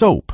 soap.